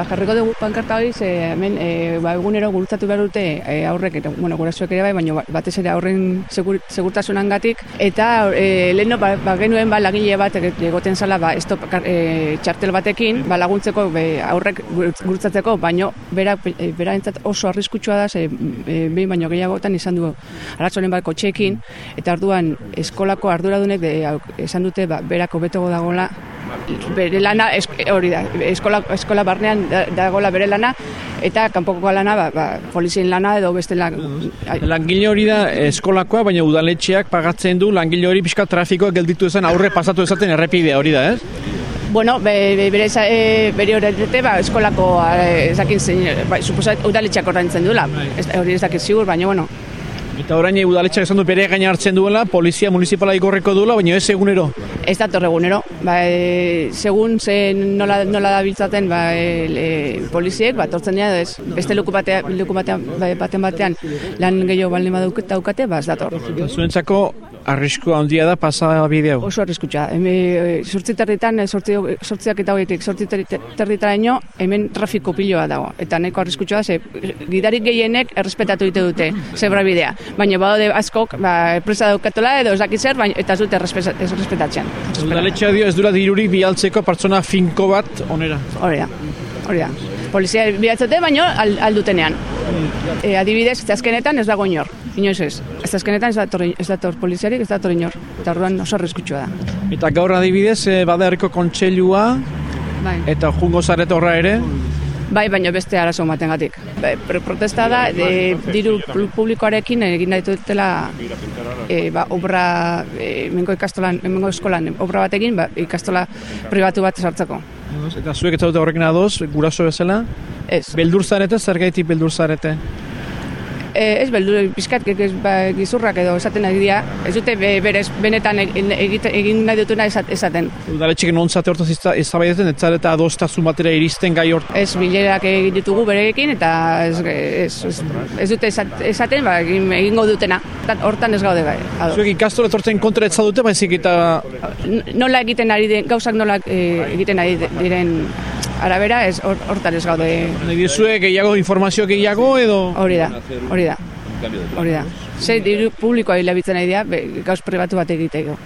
ba, jarriko dugu pankarta hori, ze hemen e, ba, egunero gurutzatu behar dute e, aurrek, eta, bueno, gurasoek ere bai, baina ba- batez ere aurren segur, segurtasunangatik. Eta e, leheno ba, ba, genuen ba, lagile bat e, egoten zala ba, stop, e, txartel batekin ba, laguntzeko be, aurrek gurutzatzeko, baino bera, e, bera entzat oso arriskutsua da, ze e, behin baino gehiagotan izan du aratzonen bat kotxeekin, eta orduan eskolako arduradunek de, esan dute ba, berako betogo dagoela bere lana es, hori da, eskola, eskola barnean da- dagoela bere lana eta kanpoko lana ba, ba, polizien lana edo beste lan, Langile hori da eskolakoa, baina udaletxeak pagatzen du langile hori pixka trafikoa gelditu esan aurre pasatu esaten errepidea hori da, ez? Bueno, be, be, bere, e, bere horretate, ba, eskolako, e, ez dakit zein, ba, suposat, udaletxeak ordaintzen duela. Ez, hori ez dakit zigur, baina, bueno, Eta orain udaletxeak esan du bere gaina hartzen duela, polizia municipala igorreko duela, baina ez egunero. Ez da egunero. Ba, e, segun ze nola, nola da biltzaten ba, e, e, poliziek, ba, tortzen dira, ez, beste leku, batea, leku batean, ba, baten batean lan gehiago baldin badaukat- daukate, ba, ez dator. Zuentzako arrisku handia da pasa bide hau. Oso arriskutsa. Hemen sortzi territan, sortzi, sortziak eta hogetik, sortzi territaraino, hemen trafiko piloa dago. Eta nahiko arriskutsa da, ze gidarik gehienek errespetatu dute dute, zebra bidea. Baina badaude askok, ba, presa daukatola edo ez dakit zer, baina eta ez dute errespetatzen. Udaletxea dio ez dura dirurik bialtzeko pertsona finko bat onera. Hori da, hori da. Polizia bilatzete, baina al, aldutenean. E, adibidez, ez azkenetan ez dago inor. Inoiz ez. Ez azkenetan ez dator, ez dator poliziarik, ez dator inor. Eta orduan oso arriskutsua da. Eta gaur adibidez, eh, bada herriko kontseilua, Bai. eta jungo zarete horra ere, Bai, baina beste arazo batengatik. Bai, pro- protesta da, de, diru pu- publikoarekin egin nahi dutela e, ba, obra, e, mengo ikastolan, mengo eskolan, obra batekin, ba, ikastola pribatu bat sartzeko. Eta zuek ez dute horrekin adoz, guraso bezala, Ez, beldur zarete, zer beldur zarete? E, ez beldu, pizkat, ez, ba, gizurrak edo esaten ari dira, ez dute be, berez, benetan egin, egite- egin nahi dutuna esat- esaten. Udaletxek nontzate hortaz ezabaidetzen, ez zarete adostasun batera iristen gai hort. Ez bilerak egin ditugu berekin eta ez, ez, ez, ez dute esat- esaten, ba, egin, egingo dutena. Hortan- ez gaude ados. Zuek ikastola etortzen kontra ez dute, baizik eta nola egiten ari den, gauzak nola eh, egiten ari diren arabera, ez hor- hortan ez gaude nahi dizue gehiago informazio gehiago edo hori da, hori da, hori da. Ze diru publikoa hilabitzen ari dira, gauz pribatu bat egiteko.